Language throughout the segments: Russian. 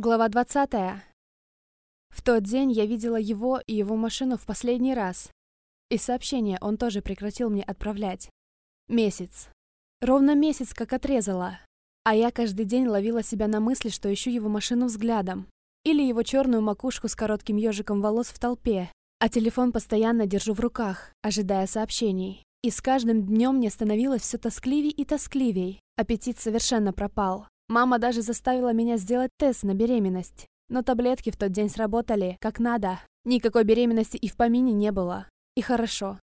Глава 20. В тот день я видела его и его машину в последний раз. И сообщение он тоже прекратил мне отправлять. Месяц. Ровно месяц, как отрезала. А я каждый день ловила себя на мысли, что ищу его машину взглядом. Или его черную макушку с коротким ежиком волос в толпе. А телефон постоянно держу в руках, ожидая сообщений. И с каждым днем мне становилось все тоскливей и тоскливей. Аппетит совершенно пропал. Мама даже заставила меня сделать тест на беременность. Но таблетки в тот день сработали, как надо. Никакой беременности и в помине не было. И хорошо.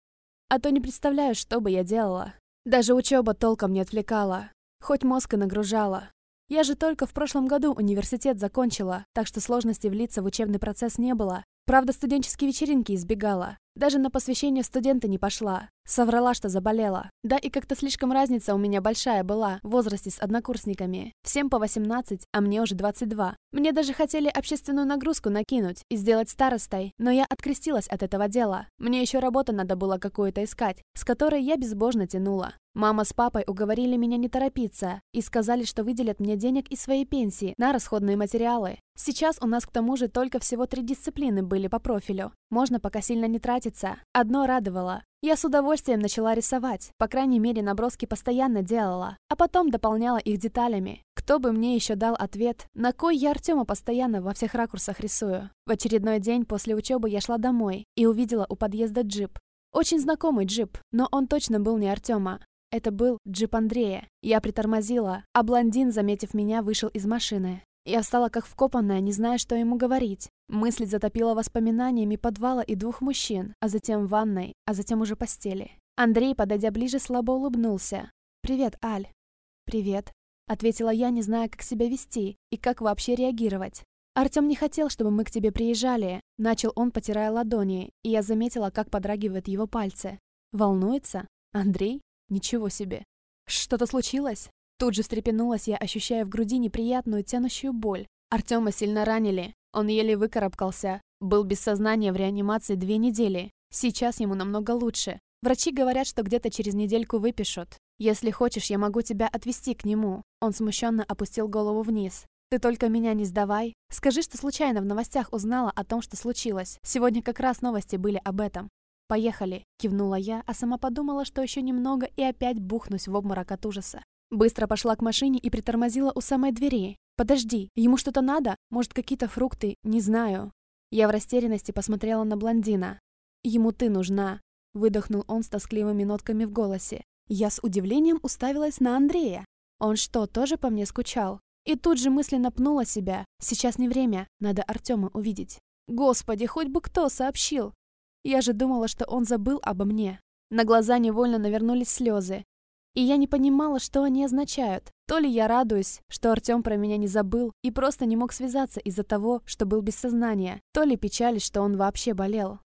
А то не представляю, что бы я делала. Даже учеба толком не отвлекала. Хоть мозг и нагружала. Я же только в прошлом году университет закончила, так что сложности влиться в учебный процесс не было. Правда, студенческие вечеринки избегала. Даже на посвящение студента не пошла. Соврала, что заболела. Да и как-то слишком разница у меня большая была в возрасте с однокурсниками. Всем по 18, а мне уже 22. Мне даже хотели общественную нагрузку накинуть и сделать старостой, но я открестилась от этого дела. Мне еще работу надо было какую-то искать, с которой я безбожно тянула. Мама с папой уговорили меня не торопиться и сказали, что выделят мне денег из своей пенсии на расходные материалы. Сейчас у нас к тому же только всего три дисциплины были по профилю. Можно пока сильно не тратиться. Одно радовало. Я с удовольствием начала рисовать, по крайней мере наброски постоянно делала, а потом дополняла их деталями. Кто бы мне еще дал ответ, на кой я Артема постоянно во всех ракурсах рисую. В очередной день после учебы я шла домой и увидела у подъезда джип. Очень знакомый джип, но он точно был не Артема. Это был джип Андрея. Я притормозила, а блондин, заметив меня, вышел из машины. Я встала как вкопанная, не зная, что ему говорить. Мысль затопила воспоминаниями подвала и двух мужчин, а затем ванной, а затем уже постели. Андрей, подойдя ближе, слабо улыбнулся. «Привет, Аль». «Привет», — ответила я, не зная, как себя вести и как вообще реагировать. «Артем не хотел, чтобы мы к тебе приезжали», — начал он, потирая ладони, и я заметила, как подрагивают его пальцы. «Волнуется? Андрей? Ничего себе!» «Что-то случилось?» Тут же встрепенулась я, ощущая в груди неприятную тянущую боль. Артема сильно ранили. Он еле выкарабкался. Был без сознания в реанимации две недели. Сейчас ему намного лучше. Врачи говорят, что где-то через недельку выпишут. Если хочешь, я могу тебя отвезти к нему. Он смущенно опустил голову вниз. Ты только меня не сдавай. Скажи, что случайно в новостях узнала о том, что случилось. Сегодня как раз новости были об этом. «Поехали», — кивнула я, а сама подумала, что еще немного и опять бухнусь в обморок от ужаса. Быстро пошла к машине и притормозила у самой двери. «Подожди, ему что-то надо? Может, какие-то фрукты? Не знаю». Я в растерянности посмотрела на блондина. «Ему ты нужна», — выдохнул он с тоскливыми нотками в голосе. Я с удивлением уставилась на Андрея. Он что, тоже по мне скучал? И тут же мысленно пнула себя. Сейчас не время, надо Артема увидеть. Господи, хоть бы кто сообщил. Я же думала, что он забыл обо мне. На глаза невольно навернулись слезы. И я не понимала, что они означают. То ли я радуюсь, что Артем про меня не забыл и просто не мог связаться из-за того, что был без сознания, то ли печались, что он вообще болел.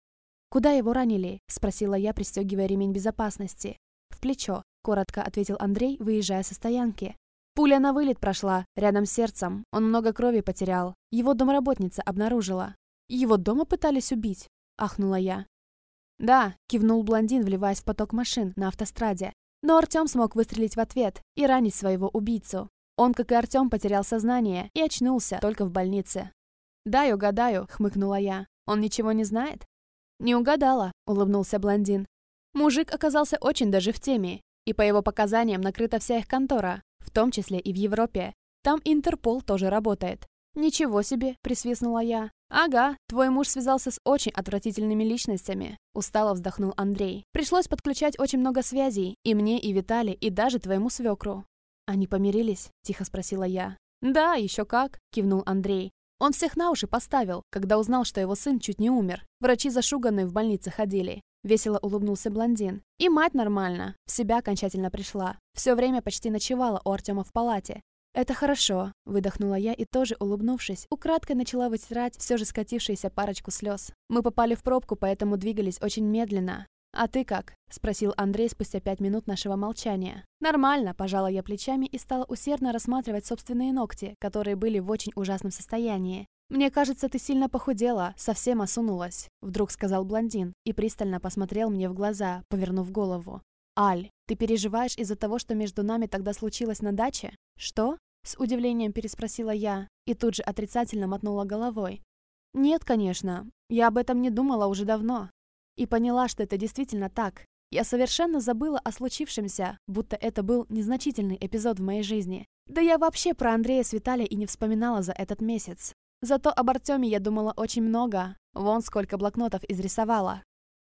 «Куда его ранили?» – спросила я, пристегивая ремень безопасности. «В плечо», – коротко ответил Андрей, выезжая со стоянки. Пуля на вылет прошла, рядом с сердцем. Он много крови потерял. Его домработница обнаружила. «Его дома пытались убить?» – ахнула я. «Да», – кивнул блондин, вливаясь в поток машин на автостраде. Но Артем смог выстрелить в ответ и ранить своего убийцу. Он, как и Артем, потерял сознание и очнулся только в больнице. «Дай угадаю», — хмыкнула я. «Он ничего не знает?» «Не угадала», — улыбнулся блондин. Мужик оказался очень даже в теме, и по его показаниям накрыта вся их контора, в том числе и в Европе. Там Интерпол тоже работает. «Ничего себе!» – присвистнула я. «Ага, твой муж связался с очень отвратительными личностями», – устало вздохнул Андрей. «Пришлось подключать очень много связей, и мне, и Витали, и даже твоему свекру». «Они помирились?» – тихо спросила я. «Да, еще как», – кивнул Андрей. Он всех на уши поставил, когда узнал, что его сын чуть не умер. Врачи зашуганные в больнице ходили. Весело улыбнулся блондин. И мать нормально. В себя окончательно пришла. Все время почти ночевала у Артема в палате. «Это хорошо», — выдохнула я и тоже, улыбнувшись, украдкой начала вытирать все же скатившиеся парочку слез. Мы попали в пробку, поэтому двигались очень медленно. «А ты как?» — спросил Андрей спустя пять минут нашего молчания. «Нормально», — пожала я плечами и стала усердно рассматривать собственные ногти, которые были в очень ужасном состоянии. «Мне кажется, ты сильно похудела, совсем осунулась», — вдруг сказал блондин и пристально посмотрел мне в глаза, повернув голову. «Аль, ты переживаешь из-за того, что между нами тогда случилось на даче?» «Что?» С удивлением переспросила я и тут же отрицательно мотнула головой. Нет, конечно. Я об этом не думала уже давно. И поняла, что это действительно так. Я совершенно забыла о случившемся, будто это был незначительный эпизод в моей жизни. Да я вообще про Андрея с Виталия и не вспоминала за этот месяц. Зато об Артеме я думала очень много. Вон сколько блокнотов изрисовала.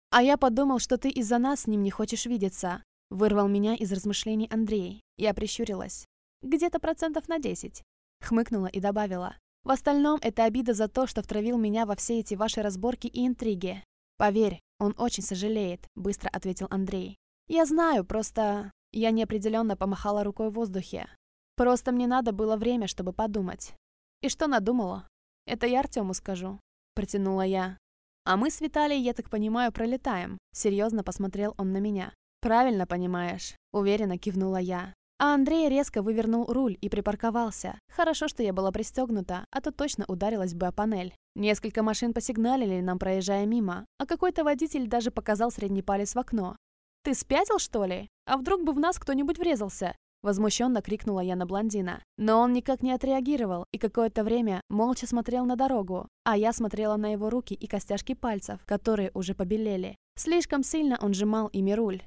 А я подумал, что ты из-за нас с ним не хочешь видеться. Вырвал меня из размышлений Андрей. Я прищурилась. Где-то процентов на десять. Хмыкнула и добавила. В остальном это обида за то, что втравил меня во все эти ваши разборки и интриги. Поверь, он очень сожалеет, быстро ответил Андрей. Я знаю, просто... Я неопределенно помахала рукой в воздухе. Просто мне надо было время, чтобы подумать. И что надумала? Это я Артему скажу. Протянула я. А мы с Виталией, я так понимаю, пролетаем. Серьезно посмотрел он на меня. Правильно понимаешь. Уверенно кивнула я. А Андрей резко вывернул руль и припарковался. Хорошо, что я была пристегнута, а то точно ударилась бы о панель. Несколько машин посигналили нам, проезжая мимо, а какой-то водитель даже показал средний палец в окно. «Ты спятил, что ли? А вдруг бы в нас кто-нибудь врезался?» Возмущенно крикнула я на блондина. Но он никак не отреагировал и какое-то время молча смотрел на дорогу, а я смотрела на его руки и костяшки пальцев, которые уже побелели. Слишком сильно он сжимал ими руль.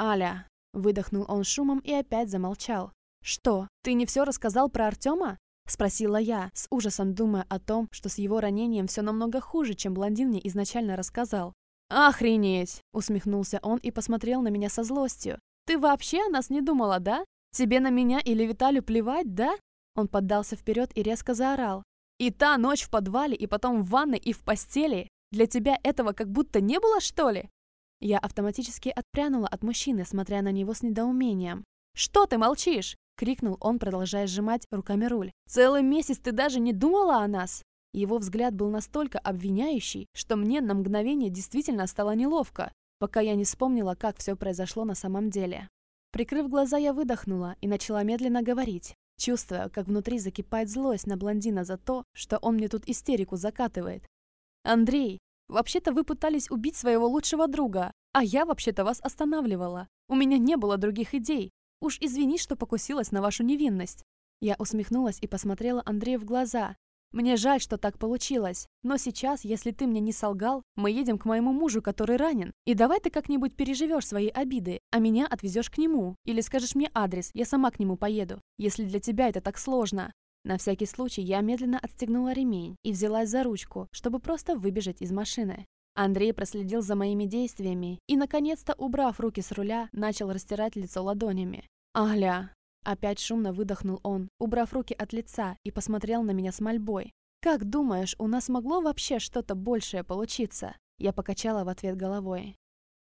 «Аля, Выдохнул он шумом и опять замолчал. «Что, ты не все рассказал про Артема?» Спросила я, с ужасом думая о том, что с его ранением все намного хуже, чем блондин мне изначально рассказал. «Охренеть!» — усмехнулся он и посмотрел на меня со злостью. «Ты вообще о нас не думала, да? Тебе на меня или Виталю плевать, да?» Он поддался вперед и резко заорал. «И та ночь в подвале, и потом в ванной, и в постели? Для тебя этого как будто не было, что ли?» Я автоматически отпрянула от мужчины, смотря на него с недоумением. «Что ты молчишь?» — крикнул он, продолжая сжимать руками руль. «Целый месяц ты даже не думала о нас?» Его взгляд был настолько обвиняющий, что мне на мгновение действительно стало неловко, пока я не вспомнила, как все произошло на самом деле. Прикрыв глаза, я выдохнула и начала медленно говорить, чувствуя, как внутри закипает злость на блондина за то, что он мне тут истерику закатывает. «Андрей, Вообще-то вы пытались убить своего лучшего друга, а я вообще-то вас останавливала. У меня не было других идей. Уж извини, что покусилась на вашу невинность». Я усмехнулась и посмотрела Андрею в глаза. «Мне жаль, что так получилось, но сейчас, если ты мне не солгал, мы едем к моему мужу, который ранен. И давай ты как-нибудь переживешь свои обиды, а меня отвезешь к нему. Или скажешь мне адрес, я сама к нему поеду, если для тебя это так сложно. На всякий случай я медленно отстегнула ремень и взялась за ручку, чтобы просто выбежать из машины. Андрей проследил за моими действиями и, наконец-то, убрав руки с руля, начал растирать лицо ладонями. «Аля!» Опять шумно выдохнул он, убрав руки от лица и посмотрел на меня с мольбой. «Как думаешь, у нас могло вообще что-то большее получиться?» Я покачала в ответ головой.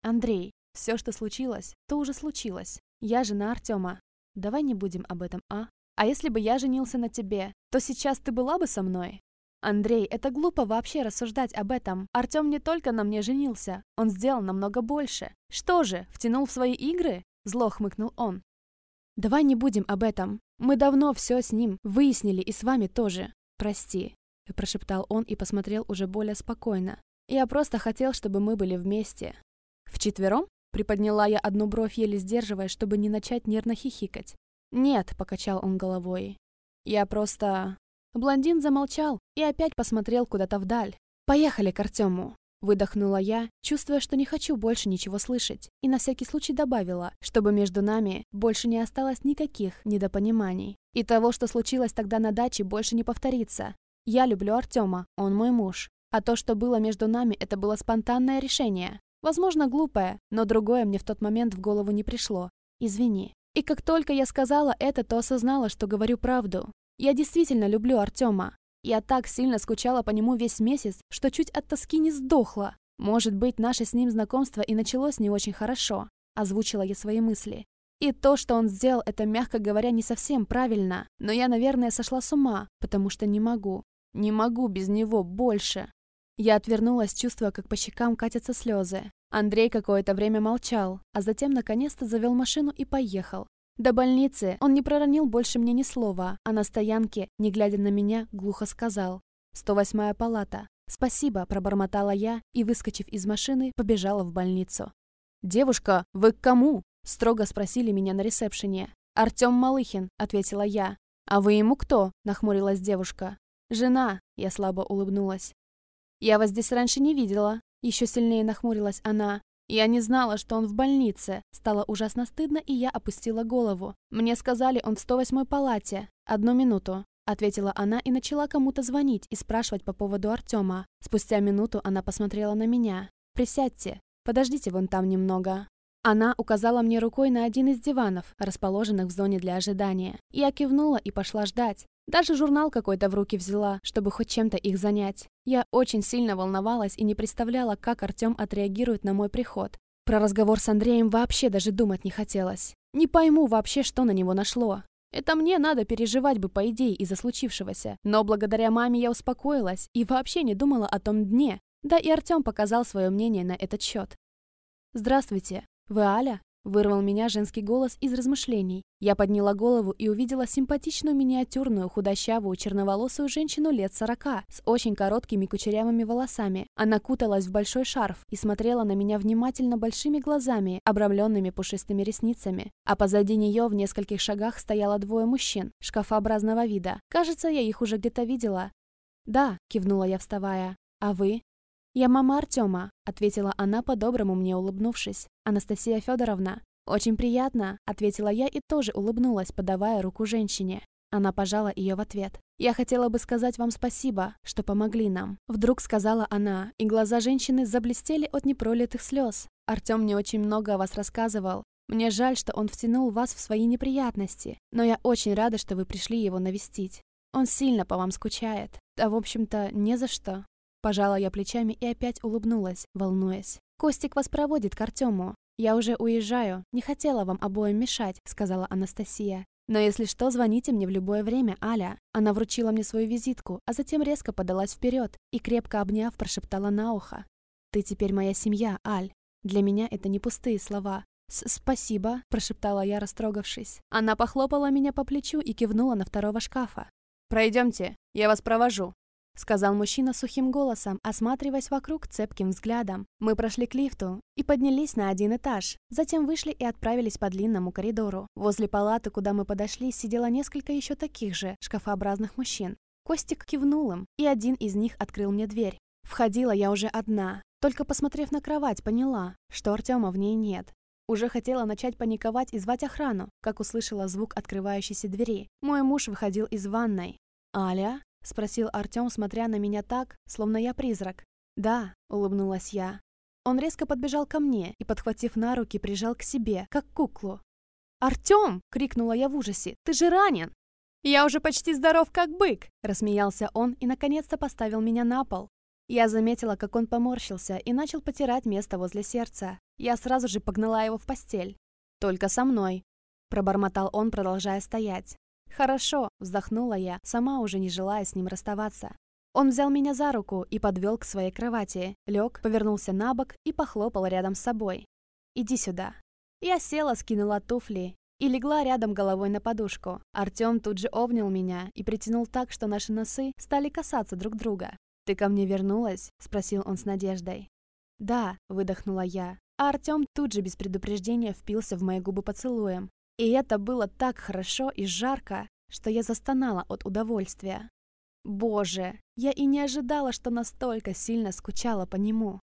«Андрей, все, что случилось, то уже случилось. Я жена Артема. Давай не будем об этом, а?» А если бы я женился на тебе, то сейчас ты была бы со мной? Андрей, это глупо вообще рассуждать об этом. Артем не только на мне женился, он сделал намного больше. Что же, втянул в свои игры? Зло хмыкнул он. Давай не будем об этом. Мы давно все с ним выяснили и с вами тоже. Прости, прошептал он и посмотрел уже более спокойно. Я просто хотел, чтобы мы были вместе. Вчетвером? Приподняла я одну бровь, еле сдерживая, чтобы не начать нервно хихикать. «Нет», — покачал он головой. «Я просто...» Блондин замолчал и опять посмотрел куда-то вдаль. «Поехали к Артему», — выдохнула я, чувствуя, что не хочу больше ничего слышать, и на всякий случай добавила, чтобы между нами больше не осталось никаких недопониманий. И того, что случилось тогда на даче, больше не повторится. Я люблю Артема, он мой муж. А то, что было между нами, это было спонтанное решение. Возможно, глупое, но другое мне в тот момент в голову не пришло. Извини. И как только я сказала это, то осознала, что говорю правду. Я действительно люблю Артема. Я так сильно скучала по нему весь месяц, что чуть от тоски не сдохла. Может быть, наше с ним знакомство и началось не очень хорошо. Озвучила я свои мысли. И то, что он сделал, это, мягко говоря, не совсем правильно. Но я, наверное, сошла с ума, потому что не могу. Не могу без него больше. Я отвернулась, чувствуя, как по щекам катятся слезы. Андрей какое-то время молчал, а затем наконец-то завел машину и поехал. До больницы он не проронил больше мне ни слова, а на стоянке, не глядя на меня, глухо сказал «108-я палата». «Спасибо», – пробормотала я и, выскочив из машины, побежала в больницу. «Девушка, вы к кому?» – строго спросили меня на ресепшене. «Артем Малыхин», – ответила я. «А вы ему кто?» — нахмурилась девушка. «Жена», — я слабо улыбнулась. «Я вас здесь раньше не видела», — еще сильнее нахмурилась она. Я не знала, что он в больнице. Стало ужасно стыдно, и я опустила голову. Мне сказали, он в 108-й палате. Одну минуту. Ответила она и начала кому-то звонить и спрашивать по поводу Артема. Спустя минуту она посмотрела на меня. «Присядьте. Подождите вон там немного». Она указала мне рукой на один из диванов, расположенных в зоне для ожидания. Я кивнула и пошла ждать. Даже журнал какой-то в руки взяла, чтобы хоть чем-то их занять. Я очень сильно волновалась и не представляла, как Артем отреагирует на мой приход. Про разговор с Андреем вообще даже думать не хотелось. Не пойму вообще, что на него нашло. Это мне надо переживать бы, по идее, из-за случившегося. Но благодаря маме я успокоилась и вообще не думала о том дне. Да и Артем показал свое мнение на этот счет. «Здравствуйте. Вы Аля?» Вырвал меня женский голос из размышлений. Я подняла голову и увидела симпатичную миниатюрную, худощавую, черноволосую женщину лет сорока, с очень короткими кучерявыми волосами. Она куталась в большой шарф и смотрела на меня внимательно большими глазами, обрамленными пушистыми ресницами. А позади нее в нескольких шагах стояло двое мужчин, шкафообразного вида. Кажется, я их уже где-то видела. «Да», — кивнула я, вставая. «А вы?» «Я мама Артема», — ответила она, по-доброму мне улыбнувшись. «Анастасия Федоровна». «Очень приятно», — ответила я и тоже улыбнулась, подавая руку женщине. Она пожала ее в ответ. «Я хотела бы сказать вам спасибо, что помогли нам», — вдруг сказала она, и глаза женщины заблестели от непролитых слез. «Артем мне очень много о вас рассказывал. Мне жаль, что он втянул вас в свои неприятности, но я очень рада, что вы пришли его навестить. Он сильно по вам скучает. А в общем-то, не за что. Пожала я плечами и опять улыбнулась, волнуясь. «Костик вас проводит к Артему. Я уже уезжаю. Не хотела вам обоим мешать», — сказала Анастасия. «Но если что, звоните мне в любое время, Аля». Она вручила мне свою визитку, а затем резко подалась вперед и, крепко обняв, прошептала на ухо. «Ты теперь моя семья, Аль. Для меня это не пустые слова. «Спасибо», — прошептала я, растрогавшись. Она похлопала меня по плечу и кивнула на второго шкафа. «Пройдемте, я вас провожу», — сказал мужчина сухим голосом, осматриваясь вокруг цепким взглядом. Мы прошли к лифту и поднялись на один этаж. Затем вышли и отправились по длинному коридору. Возле палаты, куда мы подошли, сидело несколько еще таких же шкафообразных мужчин. Костик кивнул им, и один из них открыл мне дверь. Входила я уже одна. Только посмотрев на кровать, поняла, что Артема в ней нет. Уже хотела начать паниковать и звать охрану, как услышала звук открывающейся двери. Мой муж выходил из ванной. «Аля?» — спросил Артем, смотря на меня так, словно я призрак. «Да», — улыбнулась я. Он резко подбежал ко мне и, подхватив на руки, прижал к себе, как куклу. «Артем!» — крикнула я в ужасе. «Ты же ранен!» «Я уже почти здоров, как бык!» — рассмеялся он и, наконец-то, поставил меня на пол. Я заметила, как он поморщился и начал потирать место возле сердца. Я сразу же погнала его в постель. «Только со мной», — пробормотал он, продолжая стоять. «Хорошо», — вздохнула я, сама уже не желая с ним расставаться. Он взял меня за руку и подвел к своей кровати, лег, повернулся на бок и похлопал рядом с собой. «Иди сюда». Я села, скинула туфли и легла рядом головой на подушку. Артем тут же обнял меня и притянул так, что наши носы стали касаться друг друга. «Ты ко мне вернулась?» — спросил он с надеждой. «Да», — выдохнула я. А Артем тут же без предупреждения впился в мои губы поцелуем. И это было так хорошо и жарко, что я застонала от удовольствия. Боже, я и не ожидала, что настолько сильно скучала по нему.